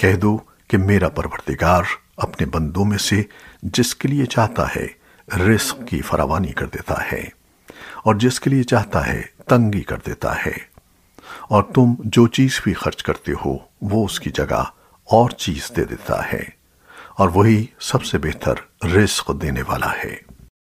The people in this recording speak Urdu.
کہہ دو کہ میرا پروردگار اپنے بندوں میں سے جس کے لیے چاہتا ہے رزق کی فراوانی کر دیتا ہے اور جس کے لیے چاہتا ہے تنگی کر دیتا ہے۔ اور تم جو چیز بھی خرچ کرتے ہو وہ اس کی جگہ اور چیز دے دیتا ہے اور وہی سب سے بہتر رزق دینے والا ہے۔